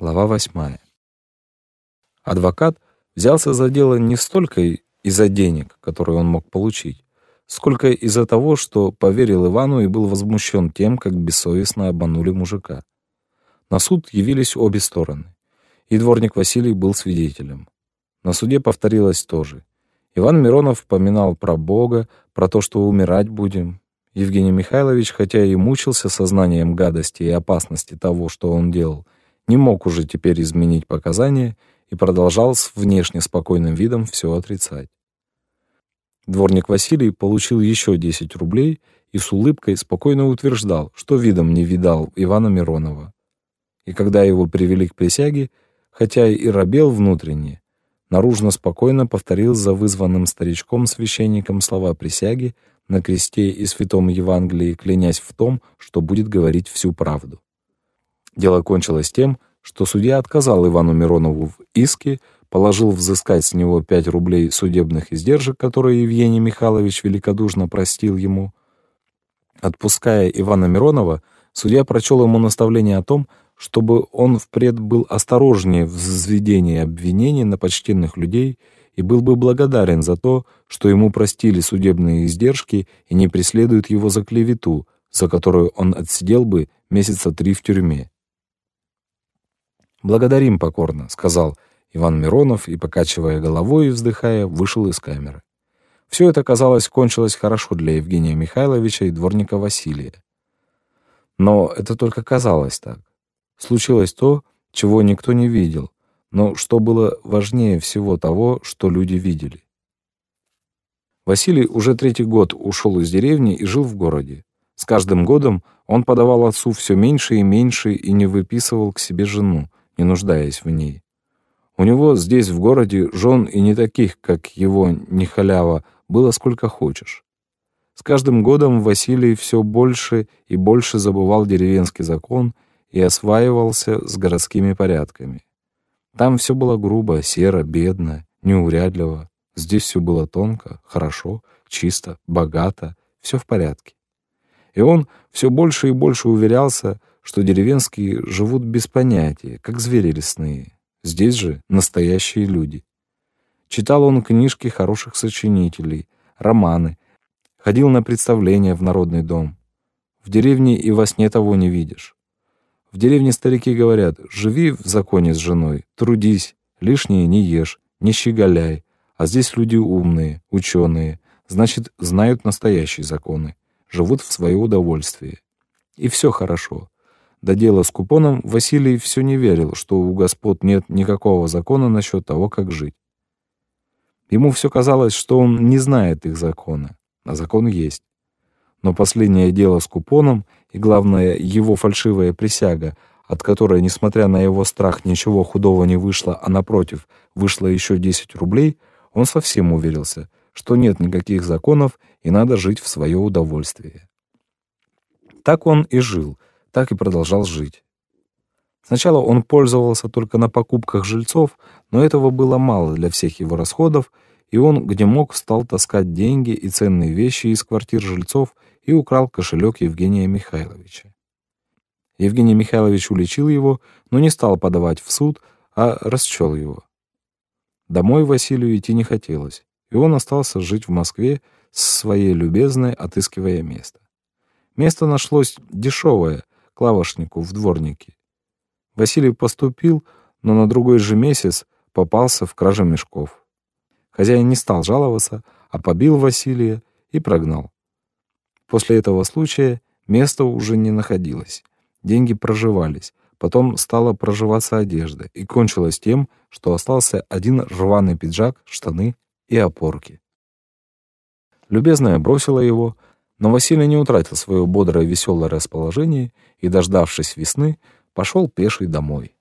Глава восьмая. Адвокат взялся за дело не столько из-за денег, которые он мог получить, сколько из-за того, что поверил Ивану и был возмущен тем, как бессовестно обманули мужика. На суд явились обе стороны, и дворник Василий был свидетелем. На суде повторилось то же. Иван Миронов поминал про Бога, про то, что умирать будем. Евгений Михайлович, хотя и мучился сознанием гадости и опасности того, что он делал, не мог уже теперь изменить показания и продолжал с внешне спокойным видом все отрицать. Дворник Василий получил еще 10 рублей и с улыбкой спокойно утверждал, что видом не видал Ивана Миронова. И когда его привели к присяге, хотя и робел внутренне, наружно спокойно повторил за вызванным старичком-священником слова присяги на кресте и святом Евангелии, клянясь в том, что будет говорить всю правду. Дело кончилось тем, что судья отказал Ивану Миронову в иске, положил взыскать с него 5 рублей судебных издержек, которые Евгений Михайлович великодушно простил ему. Отпуская Ивана Миронова, судья прочел ему наставление о том, чтобы он впредь был осторожнее в взведении обвинений на почтенных людей и был бы благодарен за то, что ему простили судебные издержки и не преследуют его за клевету, за которую он отсидел бы месяца три в тюрьме. «Благодарим покорно», — сказал Иван Миронов и, покачивая головой и вздыхая, вышел из камеры. Все это, казалось, кончилось хорошо для Евгения Михайловича и дворника Василия. Но это только казалось так. Случилось то, чего никто не видел, но что было важнее всего того, что люди видели. Василий уже третий год ушел из деревни и жил в городе. С каждым годом он подавал отцу все меньше и меньше и не выписывал к себе жену, не нуждаясь в ней. У него здесь, в городе, жен и не таких, как его, не халява, было сколько хочешь. С каждым годом Василий все больше и больше забывал деревенский закон и осваивался с городскими порядками. Там все было грубо, серо, бедно, неурядливо. Здесь все было тонко, хорошо, чисто, богато, все в порядке. И он все больше и больше уверялся, что деревенские живут без понятия, как звери лесные. Здесь же настоящие люди. Читал он книжки хороших сочинителей, романы, ходил на представления в народный дом. В деревне и во сне того не видишь. В деревне старики говорят, живи в законе с женой, трудись, лишнее не ешь, не щеголяй, а здесь люди умные, ученые, значит, знают настоящие законы, живут в свое удовольствие. И все хорошо. До дела с купоном Василий все не верил, что у господ нет никакого закона насчет того, как жить. Ему все казалось, что он не знает их закона, а закон есть. Но последнее дело с купоном и, главное, его фальшивая присяга, от которой, несмотря на его страх, ничего худого не вышло, а напротив, вышло еще 10 рублей, он совсем уверился, что нет никаких законов и надо жить в свое удовольствие. Так он и жил — так и продолжал жить. Сначала он пользовался только на покупках жильцов, но этого было мало для всех его расходов, и он, где мог, стал таскать деньги и ценные вещи из квартир жильцов и украл кошелек Евгения Михайловича. Евгений Михайлович уличил его, но не стал подавать в суд, а расчел его. Домой Василию идти не хотелось, и он остался жить в Москве с своей любезной, отыскивая место. Место нашлось дешевое, клавошнику в дворнике. Василий поступил, но на другой же месяц попался в краже мешков. Хозяин не стал жаловаться, а побил Василия и прогнал. После этого случая место уже не находилось. Деньги проживались, потом стала проживаться одежда, и кончилось тем, что остался один рваный пиджак, штаны и опорки. Любезная бросила его, но Василий не утратил свое бодрое веселое расположение и, дождавшись весны, пошел пеший домой.